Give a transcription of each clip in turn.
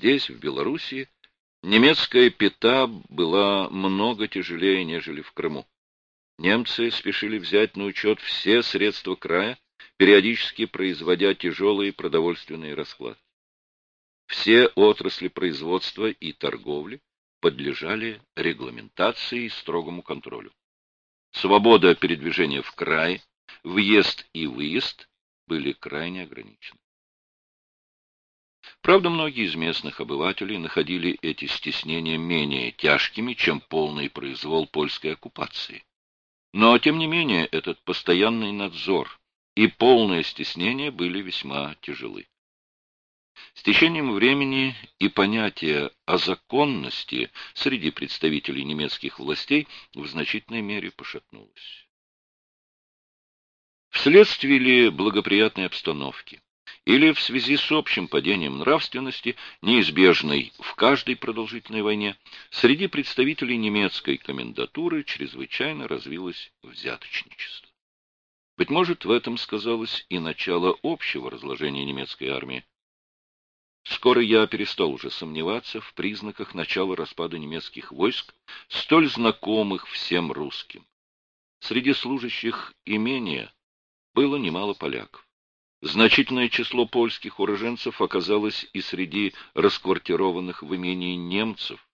здесь, в Белоруссии, немецкая пята была много тяжелее, нежели в Крыму. Немцы спешили взять на учет все средства края, периодически производя тяжелые продовольственные расклады. Все отрасли производства и торговли подлежали регламентации и строгому контролю. Свобода передвижения в край, въезд и выезд были крайне ограничены. Правда, многие из местных обывателей находили эти стеснения менее тяжкими, чем полный произвол польской оккупации. Но, тем не менее, этот постоянный надзор и полное стеснение были весьма тяжелы. С течением времени и понятие о законности среди представителей немецких властей в значительной мере пошатнулось. Вследствие ли благоприятной обстановки или в связи с общим падением нравственности, неизбежной в каждой продолжительной войне, среди представителей немецкой комендатуры чрезвычайно развилось взяточничество. Быть может, в этом сказалось и начало общего разложения немецкой армии. Скоро я перестал уже сомневаться в признаках начала распада немецких войск, столь знакомых всем русским. Среди служащих имения было немало поляков. Значительное число польских уроженцев оказалось и среди расквартированных в имении немцев.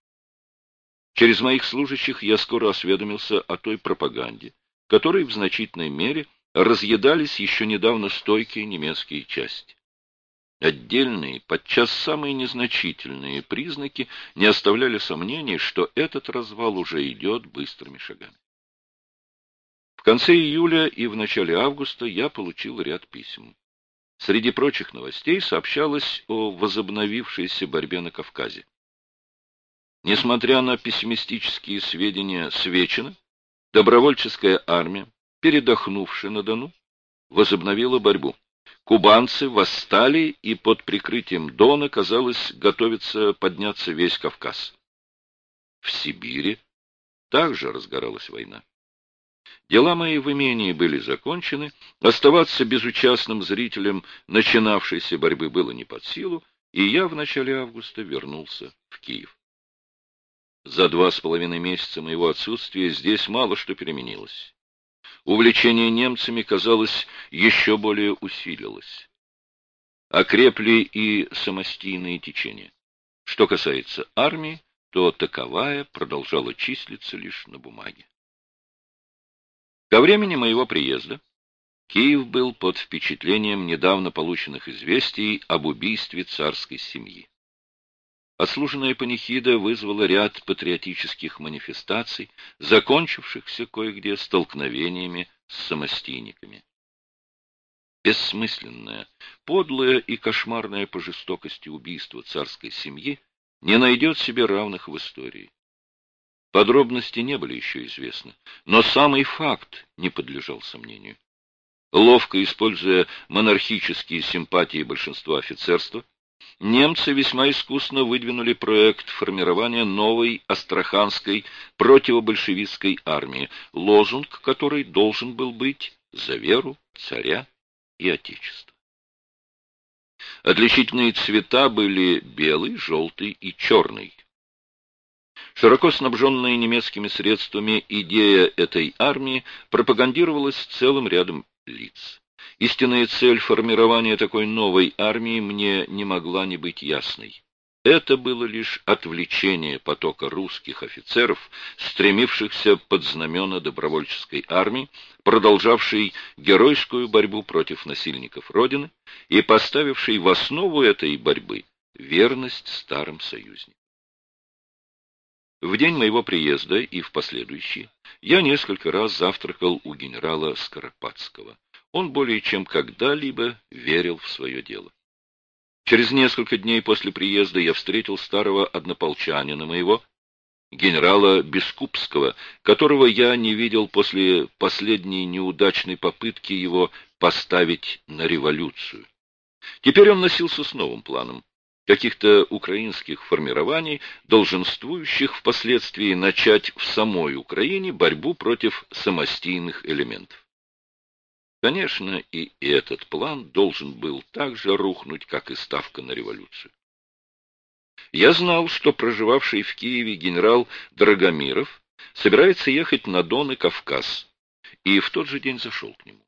Через моих служащих я скоро осведомился о той пропаганде, которой в значительной мере разъедались еще недавно стойкие немецкие части. Отдельные, подчас самые незначительные признаки не оставляли сомнений, что этот развал уже идет быстрыми шагами. В конце июля и в начале августа я получил ряд писем. Среди прочих новостей сообщалось о возобновившейся борьбе на Кавказе. Несмотря на пессимистические сведения Свечина, добровольческая армия, передохнувшая на Дону, возобновила борьбу. Кубанцы восстали, и под прикрытием Дона, казалось, готовится подняться весь Кавказ. В Сибири также разгоралась война. Дела мои в имении были закончены, оставаться безучастным зрителем начинавшейся борьбы было не под силу, и я в начале августа вернулся в Киев. За два с половиной месяца моего отсутствия здесь мало что переменилось. Увлечение немцами, казалось, еще более усилилось. Окрепли и самостийные течения. Что касается армии, то таковая продолжала числиться лишь на бумаге. Ко времени моего приезда Киев был под впечатлением недавно полученных известий об убийстве царской семьи. Отслуженная панихида вызвала ряд патриотических манифестаций, закончившихся кое-где столкновениями с самостийниками. Бессмысленное, подлое и кошмарное по жестокости убийство царской семьи не найдет себе равных в истории. Подробности не были еще известны, но самый факт не подлежал сомнению. Ловко используя монархические симпатии большинства офицерства, немцы весьма искусно выдвинули проект формирования новой астраханской противобольшевистской армии, лозунг которой должен был быть «За веру, царя и отечество». Отличительные цвета были белый, желтый и черный. Широко снабженная немецкими средствами идея этой армии пропагандировалась целым рядом лиц. Истинная цель формирования такой новой армии мне не могла не быть ясной. Это было лишь отвлечение потока русских офицеров, стремившихся под знамена добровольческой армии, продолжавшей геройскую борьбу против насильников Родины и поставившей в основу этой борьбы верность старым союзникам. В день моего приезда и в последующие я несколько раз завтракал у генерала Скоропадского. Он более чем когда-либо верил в свое дело. Через несколько дней после приезда я встретил старого однополчанина моего, генерала Бескупского, которого я не видел после последней неудачной попытки его поставить на революцию. Теперь он носился с новым планом каких-то украинских формирований, долженствующих впоследствии начать в самой Украине борьбу против самостийных элементов. Конечно, и этот план должен был так же рухнуть, как и ставка на революцию. Я знал, что проживавший в Киеве генерал Драгомиров собирается ехать на Дон и Кавказ, и в тот же день зашел к нему.